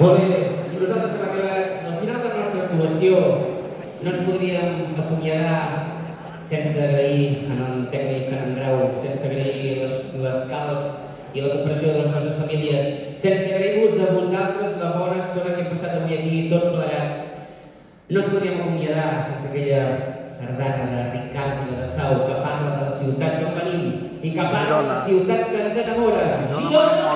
Molt bé, i nosaltres hem arribat al final de la nostra actuació. No ens podríem acomiadar sense agrair en el tècnic en Andreu, sense agrair l'escalf i la comprensió de les nostres famílies, sense agrair-vos a vosaltres la bona estona que hem passat avui aquí, tots plegats. No ens podríem acomiadar sense aquella sardana de Ricard sau que parla de la ciutat d'on venim i que parla de la ciutat que ens enamora, Girona!